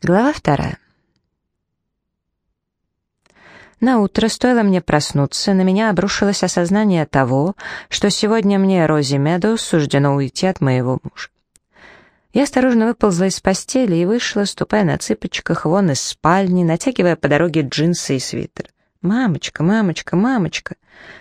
Глава вторая. На утро стоило мне проснуться, на меня обрушилось осознание того, что сегодня мне, Рози Медоуз, суждено уйти от моего мужа. Я осторожно выползла из постели и вышла, ступая на цыпочках вон из спальни, натягивая по дороге джинсы и свитер. «Мамочка, мамочка, мамочка!»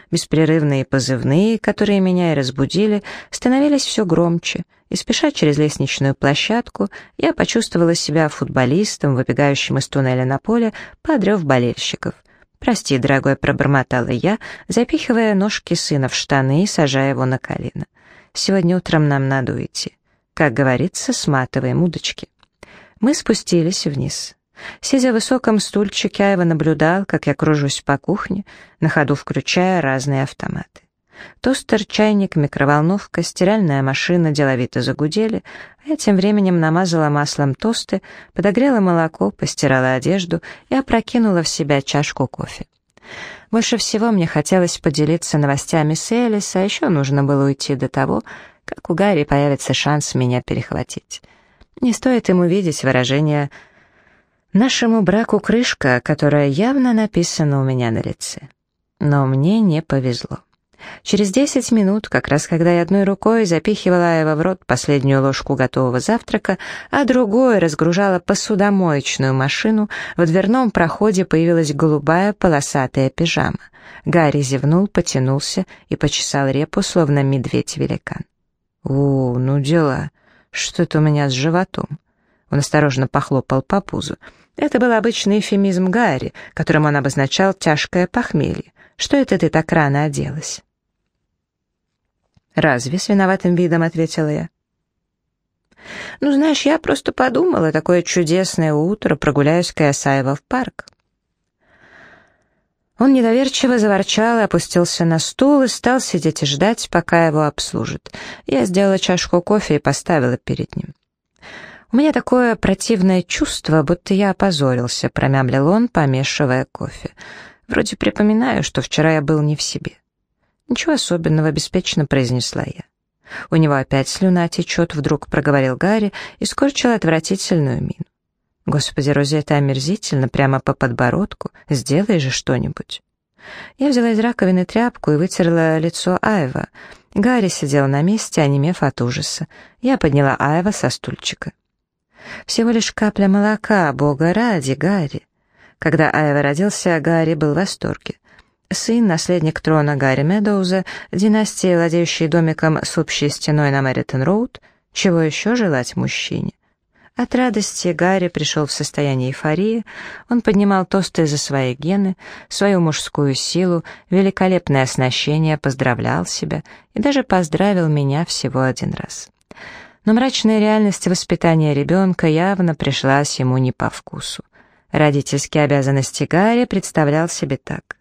Беспрерывные позывные, которые меня и разбудили, становились все громче, и спеша через лестничную площадку, я почувствовала себя футболистом, выбегающим из туннеля на поле, подрев болельщиков. «Прости, дорогой», — пробормотала я, запихивая ножки сына в штаны и сажая его на колено. «Сегодня утром нам надо уйти. Как говорится, сматываем удочки». Мы спустились вниз. Сидя в высоком стульчике, Айва наблюдал, как я кружусь по кухне, на ходу включая разные автоматы. Тостер, чайник, микроволновка, стиральная машина деловито загудели, а я тем временем намазала маслом тосты, подогрела молоко, постирала одежду и опрокинула в себя чашку кофе. Больше всего мне хотелось поделиться новостями с Элис, а еще нужно было уйти до того, как у Гарри появится шанс меня перехватить. Не стоит ему видеть выражение Нашему браку крышка, которая явно написана у меня на лице. Но мне не повезло. Через десять минут, как раз когда я одной рукой запихивала его в рот последнюю ложку готового завтрака, а другой разгружала посудомоечную машину, в дверном проходе появилась голубая полосатая пижама. Гарри зевнул, потянулся и почесал репу, словно медведь-великан. «У, ну дела. Что это у меня с животом?» Он осторожно похлопал по пузу. Это был обычный эфемизм Гарри, которым он обозначал тяжкое похмелье. «Что это ты так рано оделась?» «Разве?» — с виноватым видом ответила я. «Ну, знаешь, я просто подумала, такое чудесное утро, прогуляюсь-ка я в парк». Он недоверчиво заворчал и опустился на стул и стал сидеть и ждать, пока его обслужат. Я сделала чашку кофе и поставила перед ним. «У меня такое противное чувство, будто я опозорился», — промямлил он, помешивая кофе. «Вроде припоминаю, что вчера я был не в себе». «Ничего особенного», — беспечно произнесла я. «У него опять слюна течет», — вдруг проговорил Гарри и скорчил отвратительную мину. «Господи, Рози, это омерзительно, прямо по подбородку. Сделай же что-нибудь». Я взяла из раковины тряпку и вытерла лицо Айва. Гарри сидел на месте, онемев от ужаса. Я подняла Айва со стульчика. Всего лишь капля молока, бога ради, Гарри. Когда Айва родился, Гарри был в восторге. Сын, наследник трона Гарри Медоуза, династии, владеющей домиком с общей стеной на Мэритон-Роуд, чего еще желать мужчине? От радости Гарри пришел в состояние эйфории, он поднимал тосты за свои гены, свою мужскую силу, великолепное оснащение, поздравлял себя и даже поздравил меня всего один раз но мрачная реальность воспитания ребенка явно пришлась ему не по вкусу. Родительские обязанности Гарри представлял себе так.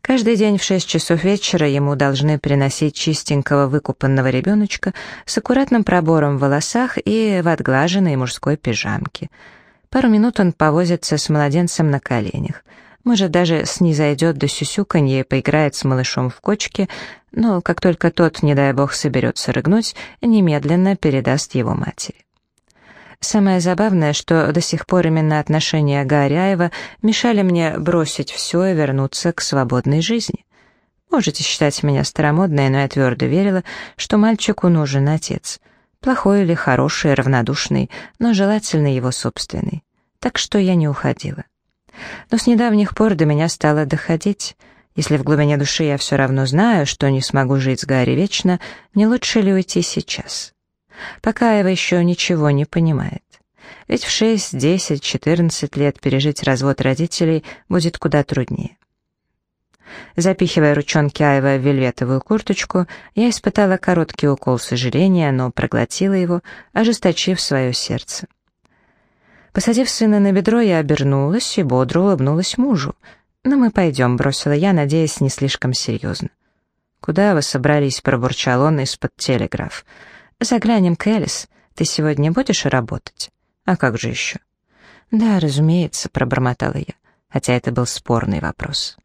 Каждый день в шесть часов вечера ему должны приносить чистенького выкупанного ребеночка с аккуратным пробором в волосах и в отглаженной мужской пижамке. Пару минут он повозится с младенцем на коленях. Может, даже снизойдет до сюсюканья и поиграет с малышом в кочке, но как только тот, не дай бог, соберется рыгнуть, немедленно передаст его матери. Самое забавное, что до сих пор именно отношения Горяева мешали мне бросить все и вернуться к свободной жизни. Можете считать меня старомодной, но я твердо верила, что мальчику нужен отец. Плохой или хороший, равнодушный, но желательно его собственный. Так что я не уходила. Но с недавних пор до меня стало доходить — если в глубине души я все равно знаю, что не смогу жить с Гарри вечно, не лучше ли уйти сейчас? Пока Эва еще ничего не понимает. Ведь в 6, 10, 14 лет пережить развод родителей будет куда труднее. Запихивая ручонки Айва в вельветовую курточку, я испытала короткий укол сожаления, но проглотила его, ожесточив свое сердце. Посадив сына на бедро, я обернулась и бодро улыбнулась мужу. «Ну, мы пойдем», — бросила я, надеясь, не слишком серьезно. «Куда вы собрались?» — пробурчал он из-под телеграф. «Заглянем к Элис. Ты сегодня будешь работать?» «А как же еще?» «Да, разумеется», — пробормотала я, хотя это был спорный вопрос.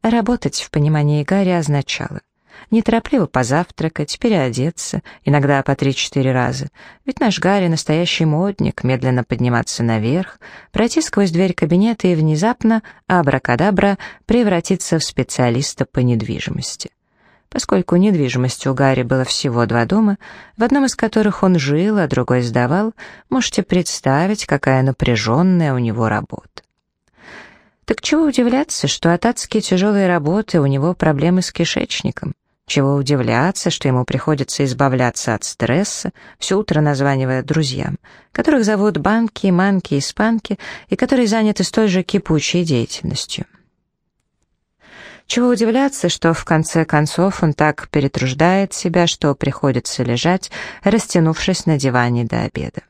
Работать в понимании Гарри означало Неторопливо позавтракать, переодеться, иногда по три-четыре раза. Ведь наш Гарри настоящий модник, медленно подниматься наверх, пройти сквозь дверь кабинета и внезапно, абракадабра, превратиться в специалиста по недвижимости. Поскольку недвижимости у Гарри было всего два дома, в одном из которых он жил, а другой сдавал, можете представить, какая напряженная у него работа. Так чего удивляться, что от адски тяжелой работы у него проблемы с кишечником? Чего удивляться, что ему приходится избавляться от стресса, все утро названивая друзьям, которых зовут банки, манки, испанки, и которые заняты столь же кипучей деятельностью. Чего удивляться, что в конце концов он так перетруждает себя, что приходится лежать, растянувшись на диване до обеда.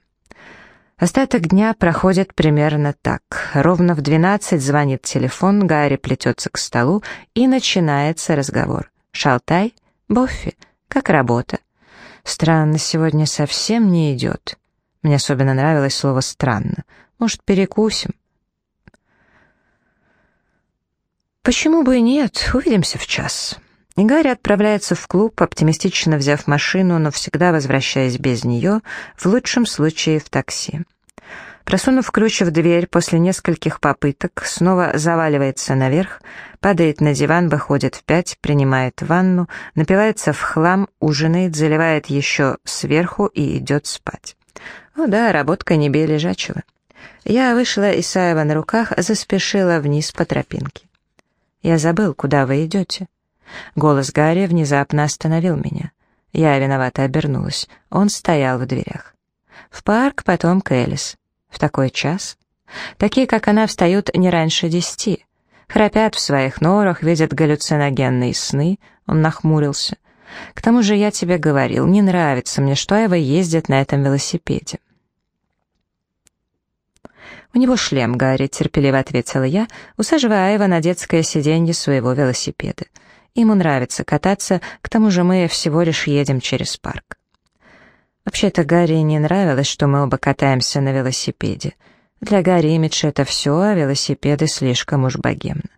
Остаток дня проходит примерно так. Ровно в 12 звонит телефон, Гарри плетется к столу, и начинается разговор. «Шалтай? Боффи? Как работа?» «Странно, сегодня совсем не идет». Мне особенно нравилось слово «странно». «Может, перекусим?» «Почему бы и нет? Увидимся в час». И Гарри отправляется в клуб, оптимистично взяв машину, но всегда возвращаясь без нее, в лучшем случае в такси. Просунув ключ в дверь после нескольких попыток, снова заваливается наверх, падает на диван, выходит в пять, принимает ванну, напивается в хлам, ужинает, заливает еще сверху и идет спать. О да, работка не бей лежачего. Я вышла Исаева на руках, заспешила вниз по тропинке. «Я забыл, куда вы идете?» Голос Гарри внезапно остановил меня. Я виновато обернулась. Он стоял в дверях. В парк, потом к Элис. В такой час? Такие, как она, встают не раньше десяти. Храпят в своих норах, видят галлюциногенные сны. Он нахмурился. К тому же я тебе говорил, не нравится мне, что Эва ездит на этом велосипеде. «У него шлем, Гарри», — терпеливо ответила я, усаживая Айва на детское сиденье своего велосипеда. Ему нравится кататься, к тому же мы всего лишь едем через парк. Вообще-то Гарри не нравилось, что мы оба катаемся на велосипеде. Для Гарри имидж — это все, а велосипеды слишком уж богемно.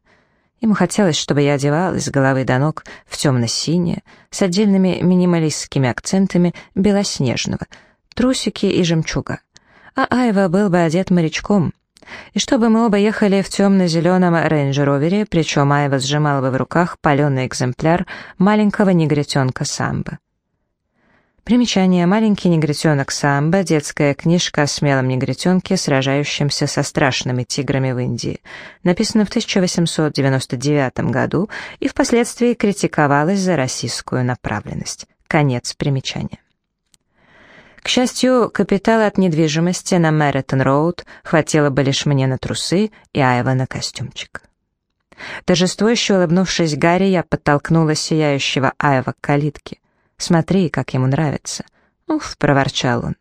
Ему хотелось, чтобы я одевалась с головы до ног в темно-синее, с отдельными минималистскими акцентами белоснежного, трусики и жемчуга. А Айва был бы одет морячком — и чтобы мы оба ехали в темно-зеленом рейндж-ровере, причем Айва сжимала бы в руках паленый экземпляр маленького негритенка Самбо. Примечание «Маленький негритенок Самбо» — детская книжка о смелом негритенке, сражающемся со страшными тиграми в Индии. Написана в 1899 году и впоследствии критиковалась за расистскую направленность. Конец примечания. К счастью, капитала от недвижимости на Мэриттон-Роуд хватило бы лишь мне на трусы и Айви на костюмчик. Торжествующе улыбнувшись Гарри, я подтолкнула сияющего Айва к калитке. «Смотри, как ему нравится». «Уф», — проворчал он.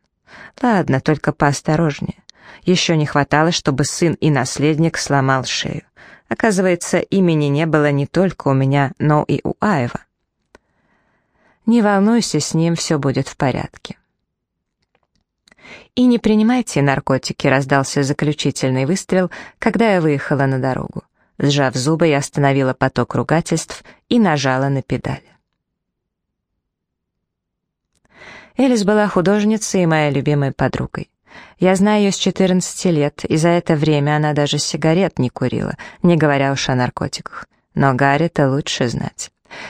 «Ладно, только поосторожнее. Еще не хватало, чтобы сын и наследник сломал шею. Оказывается, имени не было не только у меня, но и у Айва. Не волнуйся, с ним все будет в порядке. «И не принимайте наркотики», — раздался заключительный выстрел, когда я выехала на дорогу. Сжав зубы, я остановила поток ругательств и нажала на педаль. Элис была художницей и моей любимой подругой. Я знаю ее с 14 лет, и за это время она даже сигарет не курила, не говоря уж о наркотиках. Но Гарри-то лучше знать.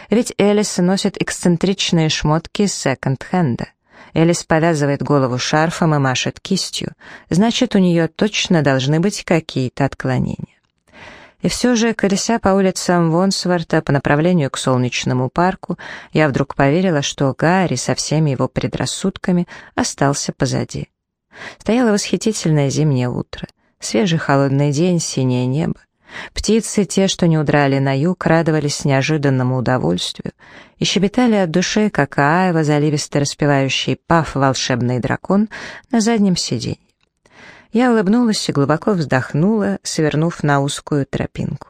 Ведь Элис носит эксцентричные шмотки секонд-хенда. Элис повязывает голову шарфом и машет кистью, значит, у нее точно должны быть какие-то отклонения. И все же, колеся по улицам Вонсворта по направлению к солнечному парку, я вдруг поверила, что Гарри со всеми его предрассудками остался позади. Стояло восхитительное зимнее утро, свежий холодный день, синее небо. Птицы, те, что не удрали на юг, радовались неожиданному удовольствию и щебетали от души, как Аева, заливисто распевающий «Паф, волшебный дракон» на заднем сиденье. Я улыбнулась и глубоко вздохнула, свернув на узкую тропинку.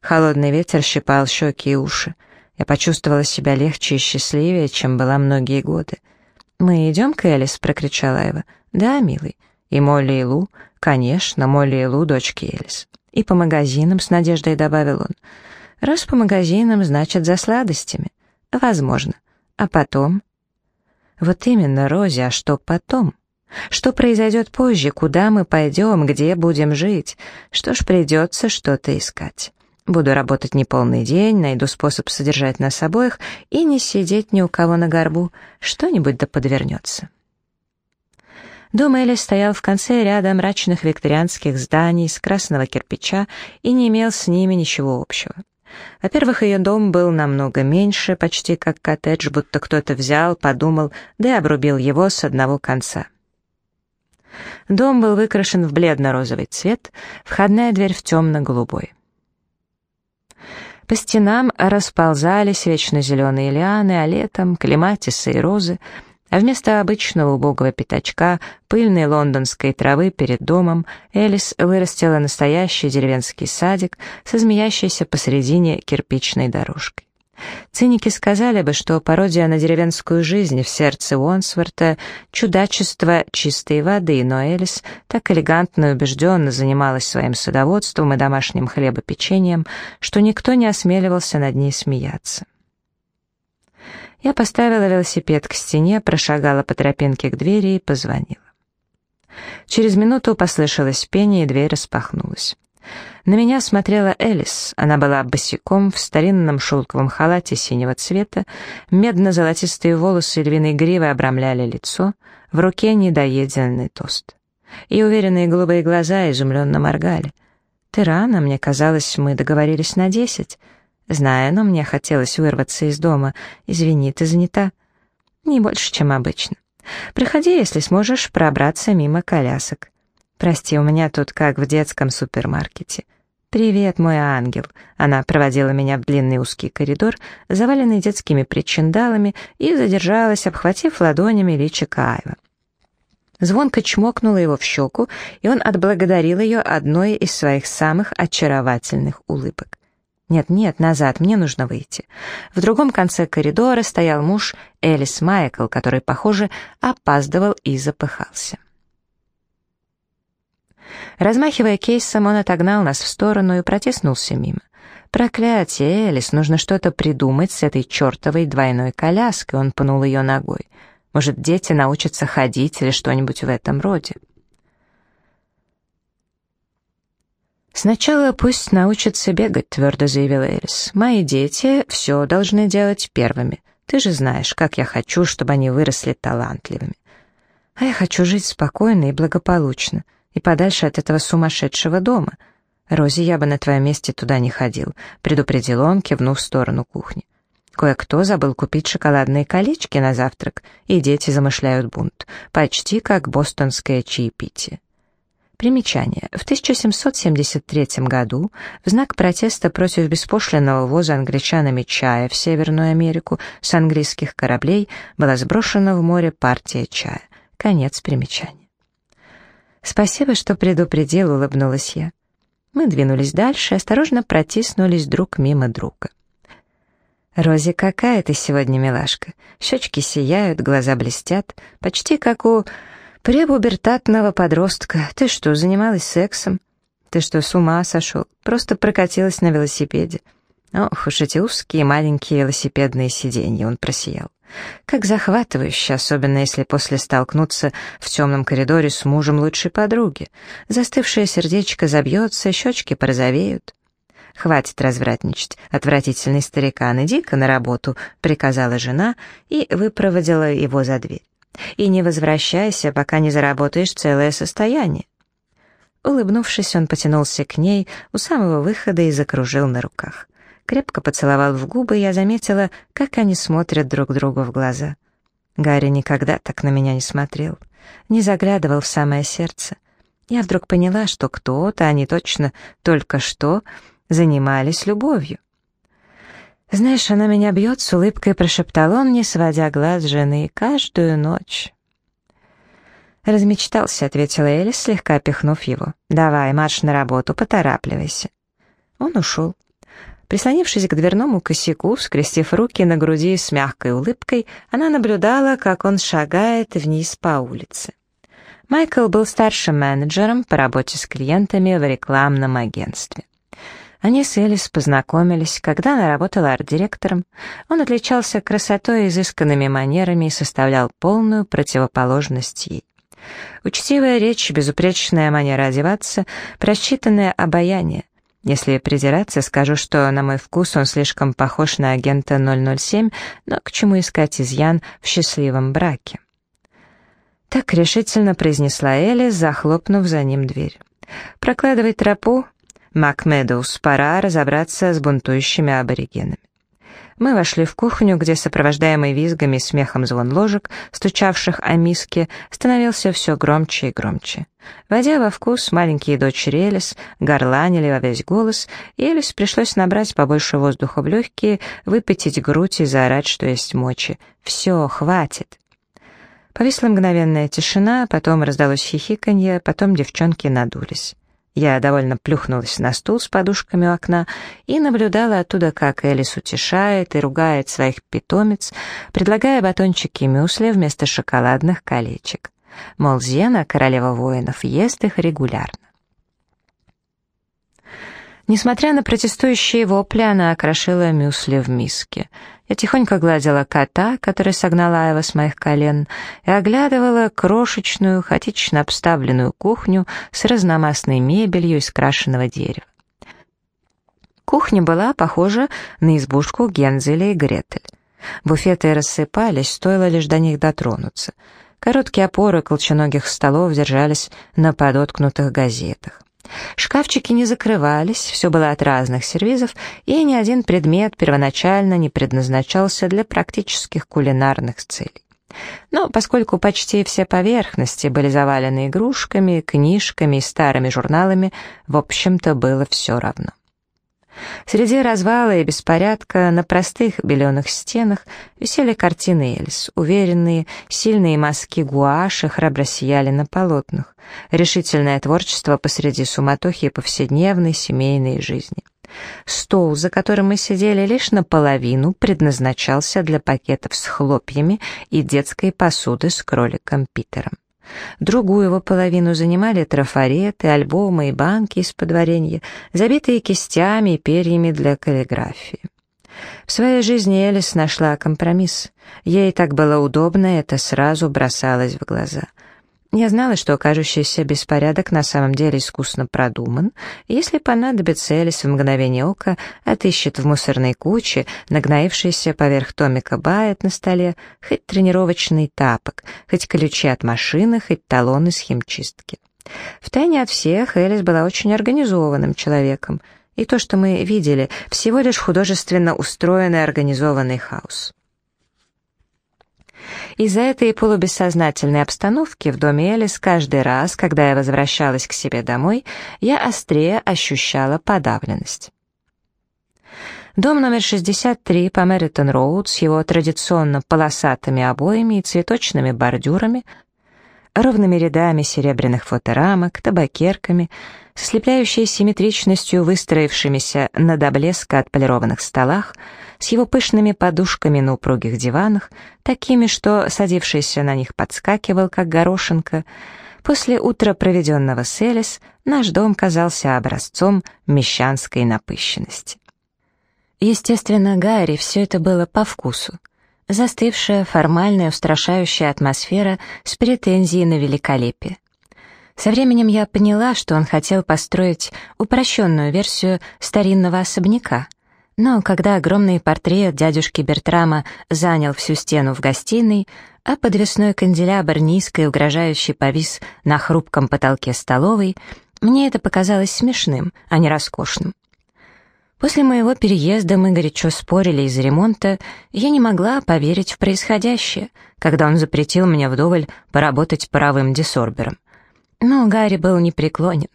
Холодный ветер щипал щеки и уши. Я почувствовала себя легче и счастливее, чем была многие годы. «Мы идем к Элис?» — прокричала Эва. «Да, милый. И Молли и Лу? Конечно, Молли и Лу — дочки Элис». «И по магазинам», — с надеждой добавил он. «Раз по магазинам, значит, за сладостями». Возможно. А потом? Вот именно, Рози, а что потом? Что произойдет позже, куда мы пойдем, где будем жить? Что ж, придется что-то искать. Буду работать не полный день, найду способ содержать нас обоих и не сидеть ни у кого на горбу. Что-нибудь да подвернется. Дом Элли стоял в конце ряда мрачных викторианских зданий из красного кирпича и не имел с ними ничего общего. Во-первых, ее дом был намного меньше, почти как коттедж, будто кто-то взял, подумал, да и обрубил его с одного конца. Дом был выкрашен в бледно-розовый цвет, входная дверь в темно-голубой. По стенам расползались вечно зеленые лианы, а летом клематисы и розы, а вместо обычного убогого пятачка пыльной лондонской травы перед домом Элис вырастила настоящий деревенский садик со змеящейся посередине кирпичной дорожкой. Циники сказали бы, что пародия на деревенскую жизнь в сердце Уонсворта — чудачество чистой воды, но Элис так элегантно и убежденно занималась своим садоводством и домашним хлебопечением, что никто не осмеливался над ней смеяться. Я поставила велосипед к стене, прошагала по тропинке к двери и позвонила. Через минуту послышалось пение, и дверь распахнулась. На меня смотрела Элис. Она была босиком в старинном шелковом халате синего цвета, медно-золотистые волосы львиной гривы обрамляли лицо, в руке недоеденный тост. И уверенные голубые глаза изумленно моргали. «Ты рано, мне казалось, мы договорились на десять». «Знаю, но мне хотелось вырваться из дома. Извини, ты занята?» «Не больше, чем обычно. Приходи, если сможешь пробраться мимо колясок». «Прости, у меня тут как в детском супермаркете». «Привет, мой ангел!» Она проводила меня в длинный узкий коридор, заваленный детскими причиндалами, и задержалась, обхватив ладонями личико Айва. Звонко чмокнула его в щеку, и он отблагодарил ее одной из своих самых очаровательных улыбок. «Нет-нет, назад, мне нужно выйти». В другом конце коридора стоял муж Элис Майкл, который, похоже, опаздывал и запыхался. Размахивая кейсом, он отогнал нас в сторону и протиснулся мимо. «Проклятие, Элис, нужно что-то придумать с этой чертовой двойной коляской», он пнул ее ногой. «Может, дети научатся ходить или что-нибудь в этом роде?» «Сначала пусть научатся бегать», — твердо заявила Элис. «Мои дети все должны делать первыми. Ты же знаешь, как я хочу, чтобы они выросли талантливыми. А я хочу жить спокойно и благополучно и подальше от этого сумасшедшего дома. Рози, я бы на твоем месте туда не ходил», — предупредил он, кивнув в сторону кухни. Кое-кто забыл купить шоколадные колечки на завтрак, и дети замышляют бунт, почти как бостонское чаепитие. Примечание. В 1773 году в знак протеста против беспошлинного ввоза англичанами чая в Северную Америку с английских кораблей была сброшена в море партия чая. Конец примечания. «Спасибо, что предупредил», — улыбнулась я. Мы двинулись дальше, осторожно протиснулись друг мимо друга. «Рози, какая ты сегодня милашка! Щечки сияют, глаза блестят, почти как у препубертатного подростка. Ты что, занималась сексом? Ты что, с ума сошел? Просто прокатилась на велосипеде?» Ох уж эти узкие маленькие велосипедные сиденья, он просиял. Как захватывающе, особенно если после столкнуться в темном коридоре с мужем лучшей подруги. Застывшее сердечко забьется, щечки порозовеют. «Хватит развратничать, отвратительный старикан, иди-ка на работу», — приказала жена и выпроводила его за дверь. «И не возвращайся, пока не заработаешь целое состояние». Улыбнувшись, он потянулся к ней у самого выхода и закружил на руках крепко поцеловал в губы, и я заметила, как они смотрят друг другу в глаза. Гарри никогда так на меня не смотрел, не заглядывал в самое сердце. Я вдруг поняла, что кто-то, они точно только что, занимались любовью. «Знаешь, она меня бьет», — с улыбкой прошептал он, не сводя глаз жены, каждую ночь. «Размечтался», — ответила Элис, слегка пихнув его. «Давай, марш на работу, поторапливайся». Он ушел. Прислонившись к дверному косяку, скрестив руки на груди с мягкой улыбкой, она наблюдала, как он шагает вниз по улице. Майкл был старшим менеджером по работе с клиентами в рекламном агентстве. Они с Элис познакомились, когда она работала арт-директором. Он отличался красотой и изысканными манерами и составлял полную противоположность ей. Учтивая речь, безупречная манера одеваться, просчитанное обаяние. Если придираться, скажу, что, на мой вкус, он слишком похож на агента 007, но к чему искать изъян в счастливом браке? Так решительно произнесла Элли, захлопнув за ним дверь. «Прокладывай тропу, Макмедоус, пора разобраться с бунтующими аборигенами». Мы вошли в кухню, где, сопровождаемый визгами и смехом звон ложек, стучавших о миске, становился все громче и громче. Войдя во вкус, маленькие дочери Элис горланили во весь голос, и Элис пришлось набрать побольше воздуха в легкие, выпятить грудь и заорать, что есть мочи. «Все, хватит!» Повисла мгновенная тишина, потом раздалось хихиканье, потом девчонки надулись. Я довольно плюхнулась на стул с подушками у окна и наблюдала оттуда, как Элис утешает и ругает своих питомец, предлагая батончики мюсли вместо шоколадных колечек. Мол, Зена, королева воинов, ест их регулярно. Несмотря на протестующие вопли, она окрошила мюсли в миске. Я тихонько гладила кота, который согнала Айва с моих колен, и оглядывала крошечную, хаотично обставленную кухню с разномастной мебелью из крашеного дерева. Кухня была похожа на избушку Гензеля и Гретель. Буфеты рассыпались, стоило лишь до них дотронуться. Короткие опоры колченогих столов держались на подоткнутых газетах. Шкафчики не закрывались, все было от разных сервизов, и ни один предмет первоначально не предназначался для практических кулинарных целей. Но поскольку почти все поверхности были завалены игрушками, книжками и старыми журналами, в общем-то было все равно. Среди развала и беспорядка на простых беленых стенах висели картины Элис, уверенные, сильные мазки гуаши храбро сияли на полотнах, решительное творчество посреди суматохи повседневной семейной жизни. Стол, за которым мы сидели лишь наполовину, предназначался для пакетов с хлопьями и детской посуды с кроликом Питером. Другую его половину занимали трафареты, альбомы и банки из-под варенья, забитые кистями и перьями для каллиграфии. В своей жизни Элис нашла компромисс. Ей так было удобно, это сразу бросалось в глаза — я знала, что кажущийся беспорядок на самом деле искусно продуман, и если понадобится, Элис в мгновение ока отыщет в мусорной куче, нагнаившийся поверх томика Байет на столе, хоть тренировочный тапок, хоть ключи от машины, хоть талон из химчистки. Втайне от всех Элис была очень организованным человеком, и то, что мы видели, всего лишь художественно устроенный организованный хаос. Из-за этой полубессознательной обстановки в доме Элис каждый раз, когда я возвращалась к себе домой, я острее ощущала подавленность. Дом номер 63 по Мэритон-Роуд с его традиционно полосатыми обоями и цветочными бордюрами, ровными рядами серебряных фоторамок, табакерками, с ослепляющей симметричностью выстроившимися на до блеска отполированных столах — с его пышными подушками на упругих диванах, такими, что садившийся на них подскакивал, как горошинка. После утра, проведенного с Элис, наш дом казался образцом мещанской напыщенности. Естественно, Гарри все это было по вкусу. Застывшая, формальная, устрашающая атмосфера с претензией на великолепие. Со временем я поняла, что он хотел построить упрощенную версию старинного особняка — но когда огромный портрет дядюшки Бертрама занял всю стену в гостиной, а подвесной канделябр низко и угрожающе повис на хрупком потолке столовой, мне это показалось смешным, а не роскошным. После моего переезда мы горячо спорили из-за ремонта, я не могла поверить в происходящее, когда он запретил мне вдоволь поработать паровым десорбером. Но Гарри был непреклонен.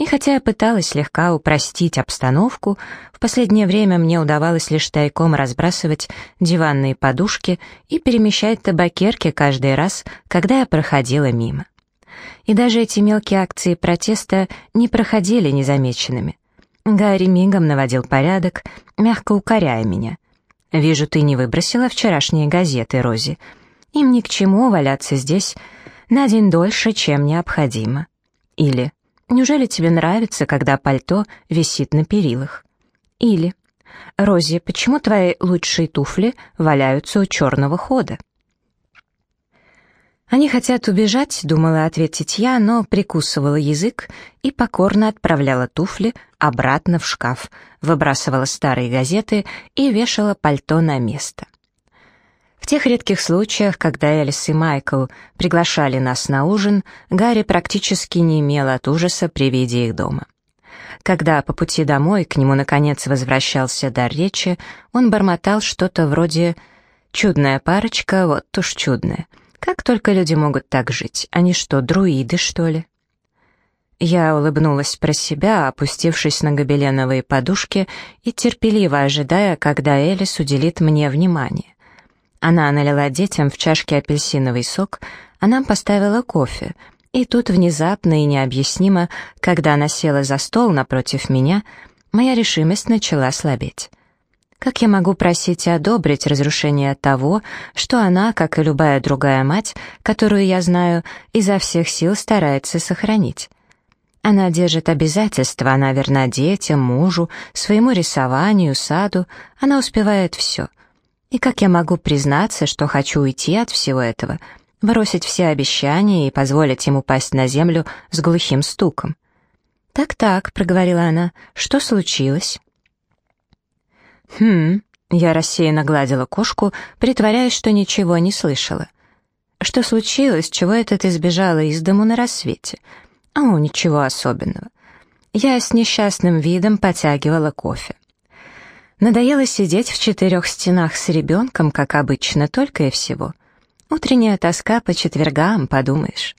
И хотя я пыталась слегка упростить обстановку, в последнее время мне удавалось лишь тайком разбрасывать диванные подушки и перемещать табакерки каждый раз, когда я проходила мимо. И даже эти мелкие акции протеста не проходили незамеченными. Гарри мигом наводил порядок, мягко укоряя меня. «Вижу, ты не выбросила вчерашние газеты, Рози. Им ни к чему валяться здесь на день дольше, чем необходимо». Или Неужели тебе нравится, когда пальто висит на перилах? Или «Рози, почему твои лучшие туфли валяются у черного хода?» «Они хотят убежать», — думала ответить я, но прикусывала язык и покорно отправляла туфли обратно в шкаф, выбрасывала старые газеты и вешала пальто на место. В тех редких случаях, когда Элис и Майкл приглашали нас на ужин, Гарри практически не имел от ужаса при виде их дома. Когда по пути домой к нему наконец возвращался дар речи, он бормотал что-то вроде «Чудная парочка, вот уж чудная. Как только люди могут так жить? Они что, друиды, что ли?» Я улыбнулась про себя, опустившись на гобеленовые подушки и терпеливо ожидая, когда Элис уделит мне внимание. Она налила детям в чашке апельсиновый сок, а нам поставила кофе — и тут внезапно и необъяснимо, когда она села за стол напротив меня, моя решимость начала слабеть. Как я могу просить и одобрить разрушение того, что она, как и любая другая мать, которую я знаю, изо всех сил старается сохранить? Она держит обязательства, она верна детям, мужу, своему рисованию, саду, она успевает все. И как я могу признаться, что хочу уйти от всего этого — бросить все обещания и позволить ему пасть на землю с глухим стуком. «Так-так», — проговорила она, — «что случилось?» «Хм...» — я рассеянно гладила кошку, притворяясь, что ничего не слышала. «Что случилось? Чего это ты сбежала из дому на рассвете?» «О, ничего особенного». Я с несчастным видом потягивала кофе. Надоело сидеть в четырех стенах с ребенком, как обычно, только и всего. Утренняя тоска по четвергам, подумаешь.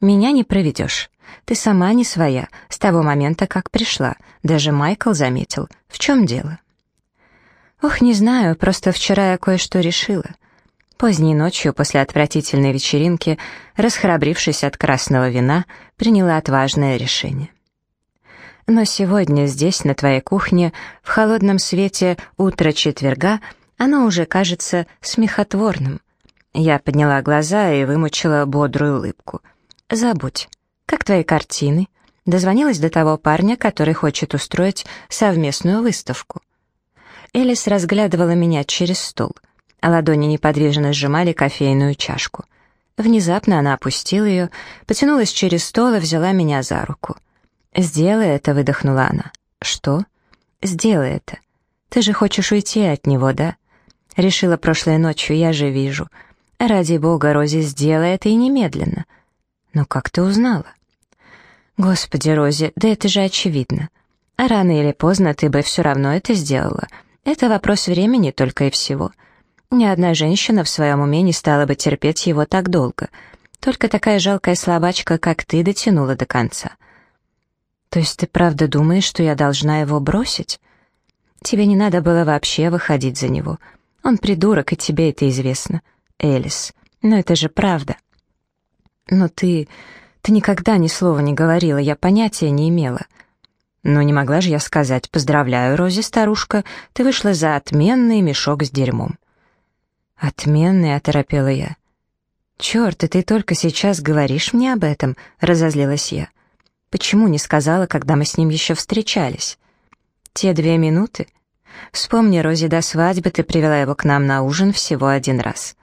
Меня не проведешь. Ты сама не своя, с того момента, как пришла. Даже Майкл заметил. В чем дело? Ох, не знаю, просто вчера я кое-что решила. Поздней ночью, после отвратительной вечеринки, расхрабрившись от красного вина, приняла отважное решение. Но сегодня здесь, на твоей кухне, в холодном свете утра четверга, оно уже кажется смехотворным. Я подняла глаза и вымучила бодрую улыбку. «Забудь. Как твои картины?» Дозвонилась до того парня, который хочет устроить совместную выставку. Элис разглядывала меня через стол, а ладони неподвижно сжимали кофейную чашку. Внезапно она опустила ее, потянулась через стол и взяла меня за руку. «Сделай это», — выдохнула она. «Что?» «Сделай это. Ты же хочешь уйти от него, да?» Решила прошлой ночью, я же вижу. «Ради бога, Рози, сделай это и немедленно». «Но как ты узнала?» «Господи, Рози, да это же очевидно. А рано или поздно ты бы все равно это сделала. Это вопрос времени только и всего. Ни одна женщина в своем уме не стала бы терпеть его так долго. Только такая жалкая слабачка, как ты, дотянула до конца». «То есть ты правда думаешь, что я должна его бросить?» «Тебе не надо было вообще выходить за него. Он придурок, и тебе это известно». Элис. Но это же правда. Но ты... ты никогда ни слова не говорила, я понятия не имела. Но не могла же я сказать «Поздравляю, Рози, старушка, ты вышла за отменный мешок с дерьмом». «Отменный», — оторопела я. «Черт, и ты только сейчас говоришь мне об этом?» — разозлилась я. «Почему не сказала, когда мы с ним еще встречались?» «Те две минуты?» «Вспомни, Рози, до свадьбы ты привела его к нам на ужин всего один раз.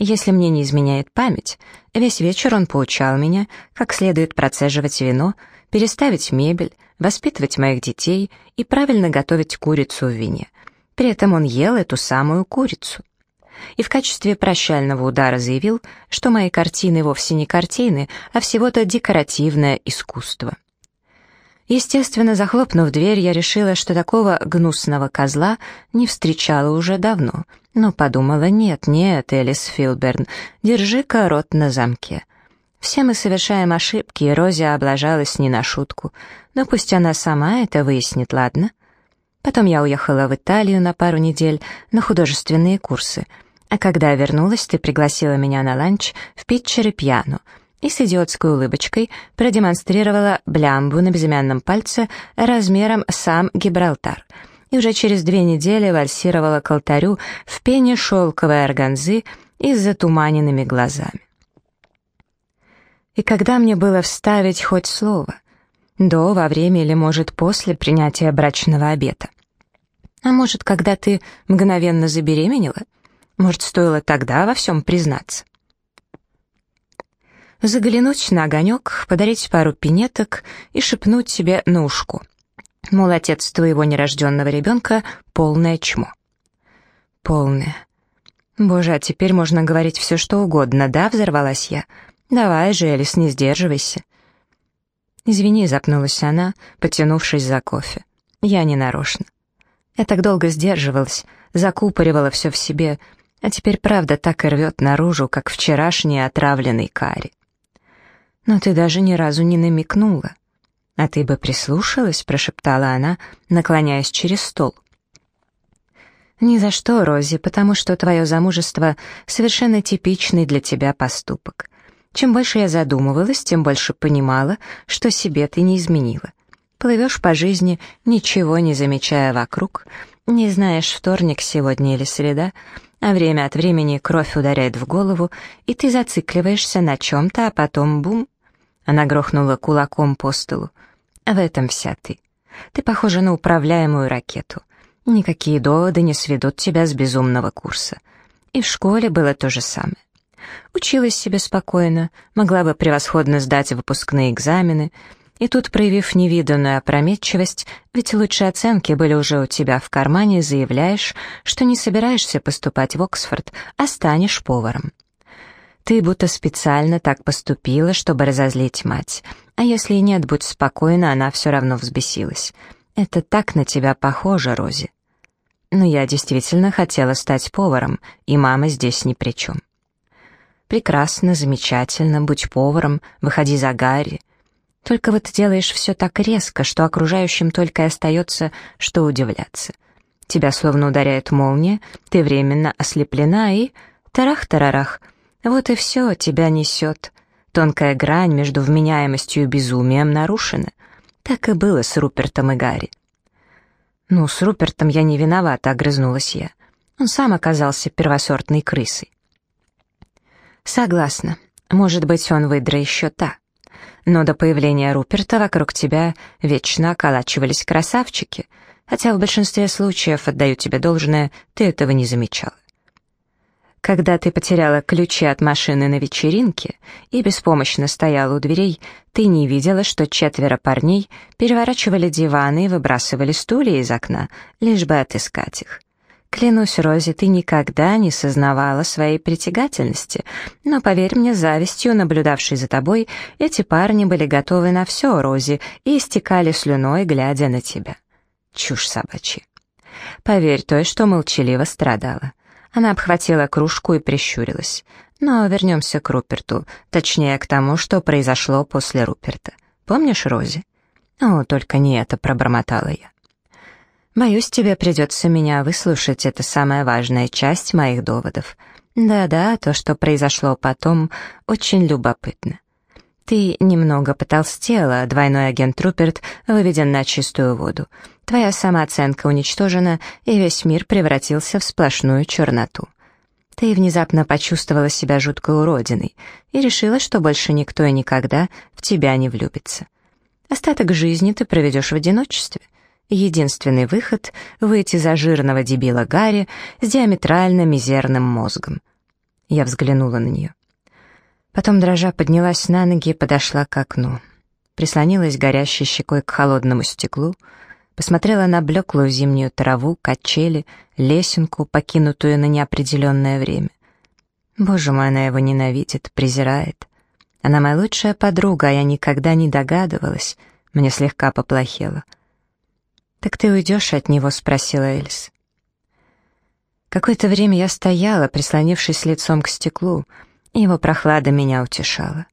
Если мне не изменяет память, весь вечер он поучал меня, как следует процеживать вино, переставить мебель, воспитывать моих детей и правильно готовить курицу в вине. При этом он ел эту самую курицу. И в качестве прощального удара заявил, что мои картины вовсе не картины, а всего-то декоративное искусство. Естественно, захлопнув дверь, я решила, что такого гнусного козла не встречала уже давно, но подумала, нет, нет, Элис Филберн, держи-ка рот на замке. Все мы совершаем ошибки, и Рози облажалась не на шутку, но пусть она сама это выяснит, ладно? Потом я уехала в Италию на пару недель на художественные курсы, а когда вернулась, ты пригласила меня на ланч в Питчере пьяну — и с идиотской улыбочкой продемонстрировала блямбу на безымянном пальце размером сам Гибралтар и уже через две недели вальсировала к алтарю в пене шелковой органзы и с затуманенными глазами. И когда мне было вставить хоть слово, До, во время или, может, после принятия брачного обета. А может, когда ты мгновенно забеременела? Может, стоило тогда во всем признаться? Заглянуть на огонек, подарить пару пинеток и шепнуть себе на ушку. Мол, отец твоего нерожденного ребенка — полное чмо. Полное. Боже, а теперь можно говорить все, что угодно, да, взорвалась я? Давай же, Элис, не сдерживайся. Извини, запнулась она, потянувшись за кофе. Я не нарочно. Я так долго сдерживалась, закупоривала все в себе, а теперь правда так и рвет наружу, как вчерашний отравленный карри. Но ты даже ни разу не намекнула. «А ты бы прислушалась?» — прошептала она, наклоняясь через стол. «Ни за что, Рози, потому что твое замужество — совершенно типичный для тебя поступок. Чем больше я задумывалась, тем больше понимала, что себе ты не изменила. Плывешь по жизни, ничего не замечая вокруг, не знаешь, вторник сегодня или среда, а время от времени кровь ударяет в голову, и ты зацикливаешься на чем-то, а потом бум!» Она грохнула кулаком по столу. В этом вся ты. Ты похожа на управляемую ракету. Никакие доводы не сведут тебя с безумного курса. И в школе было то же самое. Училась себе спокойно, могла бы превосходно сдать выпускные экзамены, и тут, проявив невиданную опрометчивость, ведь лучшие оценки были уже у тебя в кармане, заявляешь, что не собираешься поступать в Оксфорд, а станешь поваром. Ты будто специально так поступила, чтобы разозлить мать, а если и нет, будь спокойна, она все равно взбесилась. Это так на тебя похоже, Рози. Но я действительно хотела стать поваром, и мама здесь ни при чем. Прекрасно, замечательно, будь поваром, выходи за Гарри. Только вот делаешь все так резко, что окружающим только и остается, что удивляться. Тебя словно ударяет молния, ты временно ослеплена и... Тарах-тарарах. Вот и все, тебя несет. Тонкая грань между вменяемостью и безумием нарушена. Так и было с Рупертом и Гарри. «Ну, с Рупертом я не виновата», — огрызнулась я. Он сам оказался первосортной крысой. «Согласна. Может быть, он выдра еще та. Но до появления Руперта вокруг тебя вечно околачивались красавчики, хотя в большинстве случаев, отдаю тебе должное, ты этого не замечала. Когда ты потеряла ключи от машины на вечеринке и беспомощно стояла у дверей, ты не видела, что четверо парней переворачивали диваны и выбрасывали стулья из окна, лишь бы отыскать их. Клянусь, Рози, ты никогда не сознавала своей притягательности, но, поверь мне, завистью, наблюдавшей за тобой, эти парни были готовы на все, Рози, и истекали слюной, глядя на тебя. Чушь собачья. Поверь той, что молчаливо страдала. Она обхватила кружку и прищурилась. Но вернемся к Руперту, точнее к тому, что произошло после Руперта. Помнишь Рози? О, только не это, пробормотала я. Боюсь, тебе придется меня выслушать, это самая важная часть моих доводов. Да-да, то, что произошло потом, очень любопытно. Ты немного потолстела, двойной агент Руперт выведен на чистую воду. Твоя самооценка уничтожена, и весь мир превратился в сплошную черноту. Ты внезапно почувствовала себя жуткой уродиной и решила, что больше никто и никогда в тебя не влюбится. Остаток жизни ты проведешь в одиночестве. Единственный выход — выйти за жирного дебила Гарри с диаметрально мизерным мозгом. Я взглянула на нее. Потом дрожа поднялась на ноги и подошла к окну. Прислонилась горящей щекой к холодному стеклу — посмотрела на блеклую зимнюю траву, качели, лесенку, покинутую на неопределенное время. Боже мой, она его ненавидит, презирает. Она моя лучшая подруга, а я никогда не догадывалась. Мне слегка поплохело. «Так ты уйдешь от него?» — спросила Эльс. Какое-то время я стояла, прислонившись лицом к стеклу, и его прохлада меня утешала.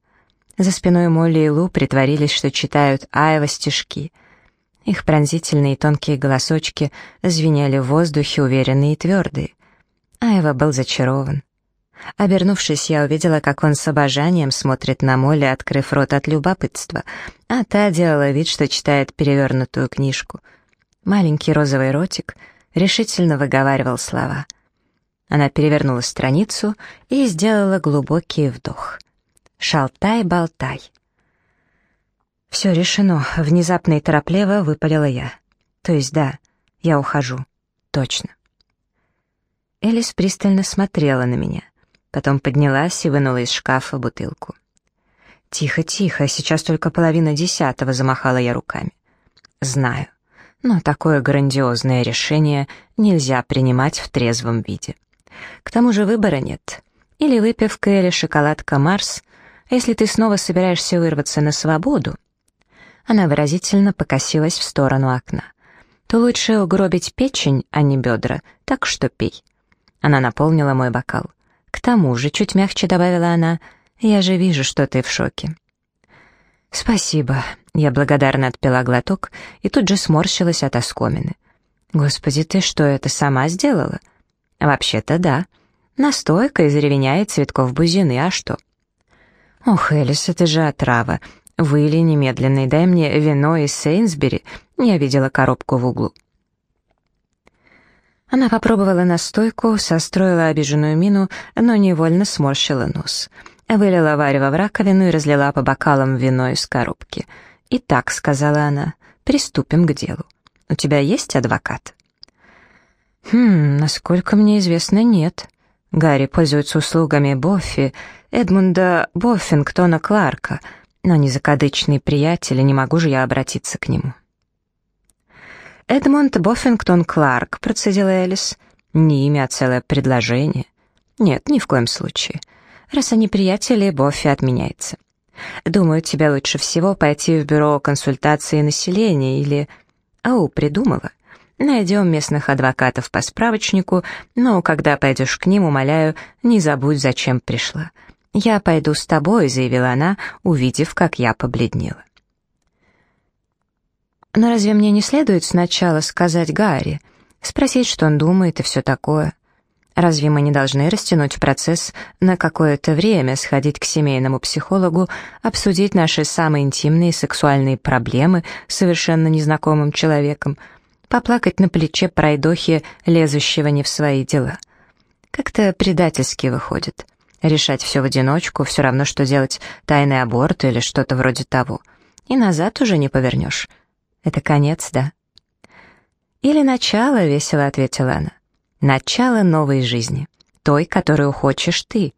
За спиной Молли и Лу притворились, что читают Айва стишки — их пронзительные тонкие голосочки звенели в воздухе, уверенные и твердые. Айва был зачарован. Обернувшись, я увидела, как он с обожанием смотрит на Молли, открыв рот от любопытства, а та делала вид, что читает перевернутую книжку. Маленький розовый ротик решительно выговаривал слова. Она перевернула страницу и сделала глубокий вдох. «Шалтай-болтай». «Все решено», — внезапно и торопливо выпалила я. «То есть да, я ухожу. Точно». Элис пристально смотрела на меня, потом поднялась и вынула из шкафа бутылку. «Тихо, тихо, сейчас только половина десятого», — замахала я руками. «Знаю, но такое грандиозное решение нельзя принимать в трезвом виде. К тому же выбора нет. Или выпивка, или шоколадка Марс. Если ты снова собираешься вырваться на свободу...» Она выразительно покосилась в сторону окна. «То лучше угробить печень, а не бедра, так что пей». Она наполнила мой бокал. «К тому же», — чуть мягче добавила она, — «я же вижу, что ты в шоке». «Спасибо», — я благодарно отпила глоток и тут же сморщилась от оскомины. «Господи, ты что, это сама сделала?» «Вообще-то да. Настойка из ревеня и цветков бузины, а что?» «Ох, Элис, это же отрава. Выли немедленно и дай мне вино из Сейнсбери». Я видела коробку в углу. Она попробовала настойку, состроила обиженную мину, но невольно сморщила нос. Вылила варево в раковину и разлила по бокалам вино из коробки. «Итак», — сказала она, — «приступим к делу. У тебя есть адвокат?» «Хм, насколько мне известно, нет. Гарри пользуется услугами Боффи, Эдмунда Боффингтона Кларка, но не закадычный приятель, и не могу же я обратиться к нему». «Эдмунд Боффингтон Кларк», — процедила Элис. «Не имя, а целое предложение». «Нет, ни в коем случае. Раз они приятели, Боффи отменяется. Думаю, тебе лучше всего пойти в бюро консультации населения или...» «Ау, придумала. Найдем местных адвокатов по справочнику, но когда пойдешь к ним, умоляю, не забудь, зачем пришла. Я пойду с тобой», — заявила она, увидев, как я побледнела. Но разве мне не следует сначала сказать Гарри, спросить, что он думает и все такое? Разве мы не должны растянуть процесс на какое-то время, сходить к семейному психологу, обсудить наши самые интимные сексуальные проблемы с совершенно незнакомым человеком, поплакать на плече пройдохи, лезущего не в свои дела? Как-то предательски выходит. Решать все в одиночку, все равно, что делать тайный аборт или что-то вроде того. И назад уже не повернешь. Это конец, да?» «Или начало», — весело ответила она. «Начало новой жизни, той, которую хочешь ты.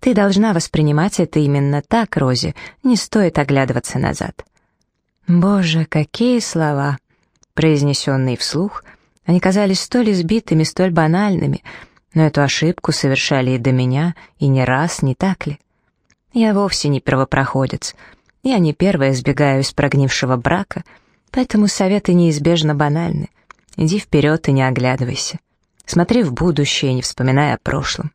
Ты должна воспринимать это именно так, Рози, не стоит оглядываться назад». «Боже, какие слова!» Произнесенные вслух, они казались столь избитыми, столь банальными, но эту ошибку совершали и до меня, и не раз, не так ли? Я вовсе не первопроходец. Я не первая сбегаю из прогнившего брака — Поэтому советы неизбежно банальны. Иди вперед и не оглядывайся. Смотри в будущее, не вспоминая о прошлом.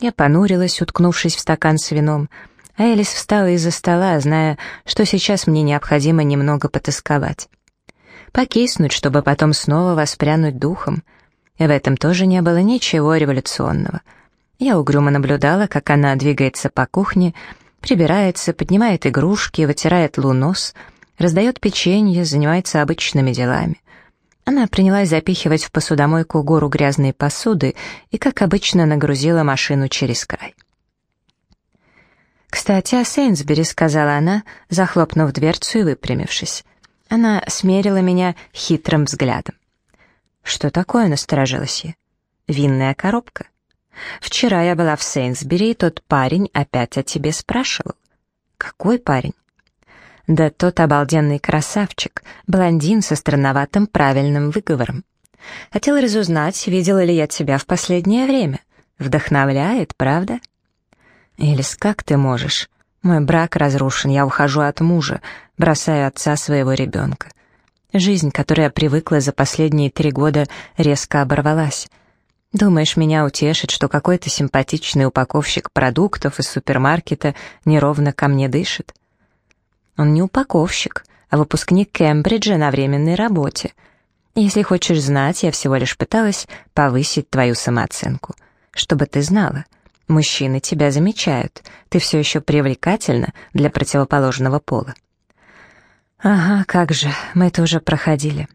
Я понурилась, уткнувшись в стакан с вином, а Элис встала из-за стола, зная, что сейчас мне необходимо немного потасковать. Покиснуть, чтобы потом снова воспрянуть духом. И в этом тоже не было ничего революционного. Я угрюмо наблюдала, как она двигается по кухне, прибирается, поднимает игрушки, вытирает лунос — раздает печенье, занимается обычными делами. Она принялась запихивать в посудомойку гору грязной посуды и, как обычно, нагрузила машину через край. «Кстати, о Сейнсбери», — сказала она, захлопнув дверцу и выпрямившись. Она смерила меня хитрым взглядом. «Что такое?» — насторожилась я. «Винная коробка. Вчера я была в Сейнсбери, и тот парень опять о тебе спрашивал». «Какой парень?» Да тот обалденный красавчик, блондин со странноватым правильным выговором. Хотел разузнать, видела ли я тебя в последнее время. Вдохновляет, правда? Элис, как ты можешь? Мой брак разрушен, я ухожу от мужа, бросаю отца своего ребенка. Жизнь, которой я привыкла за последние три года, резко оборвалась. Думаешь, меня утешит, что какой-то симпатичный упаковщик продуктов из супермаркета неровно ко мне дышит? Он не упаковщик, а выпускник Кембриджа на временной работе. Если хочешь знать, я всего лишь пыталась повысить твою самооценку. Чтобы ты знала, мужчины тебя замечают, ты все еще привлекательна для противоположного пола. Ага, как же, мы это уже проходили.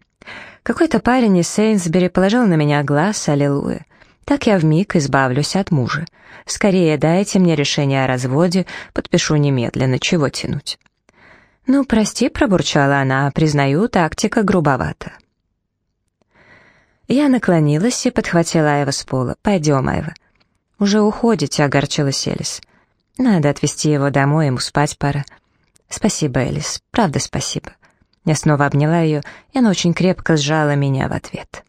Какой-то парень из Сейнсбери положил на меня глаз, аллилуйя. Так я вмиг избавлюсь от мужа. Скорее дайте мне решение о разводе, подпишу немедленно, чего тянуть. «Ну, прости», — пробурчала она, — «признаю, тактика грубовата». Я наклонилась и подхватила Айва с пола. «Пойдем, Айва». «Уже уходите», — огорчилась Элис. «Надо отвезти его домой, ему спать пора». «Спасибо, Элис, правда спасибо». Я снова обняла ее, и она очень крепко сжала меня в ответ.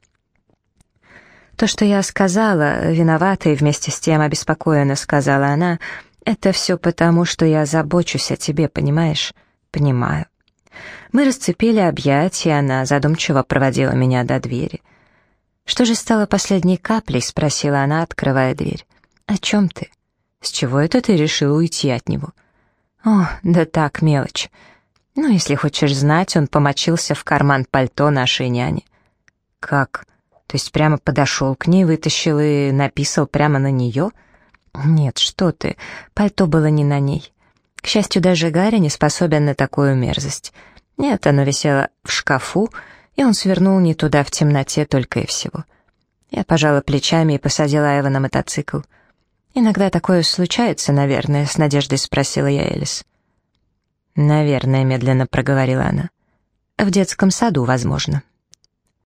«То, что я сказала, виновата и вместе с тем обеспокоена», — сказала она, — «это все потому, что я забочусь о тебе, понимаешь?» «Понимаю». Мы расцепили объятия, она задумчиво проводила меня до двери. «Что же стало последней каплей?» — спросила она, открывая дверь. «О чем ты? С чего это ты решила уйти от него?» «О, да так, мелочь. Ну, если хочешь знать, он помочился в карман пальто нашей няни». «Как? То есть прямо подошел к ней, вытащил и написал прямо на нее?» «Нет, что ты, пальто было не на ней. К счастью, даже Гарри не способен на такую мерзость. Нет, оно висело в шкафу, и он свернул не туда в темноте только и всего. Я пожала плечами и посадила Эва на мотоцикл. «Иногда такое случается, наверное», — с надеждой спросила я Элис. «Наверное», — медленно проговорила она. «В детском саду, возможно».